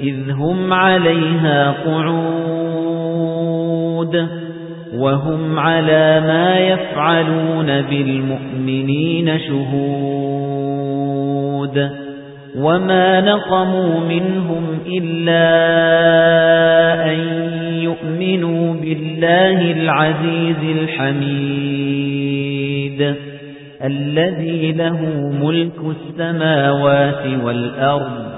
إذ هم عليها قعود وهم على ما يفعلون بالمؤمنين شهود. وما نقموا منهم إلا أن يؤمنوا بالله العزيز الحميد الذي له ملك السماوات والأرض.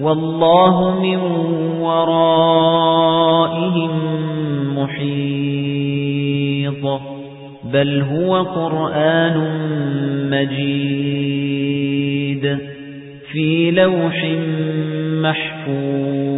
والله من ورائهم محيط. بل هو قرآن مجيد في لوح محفوظ.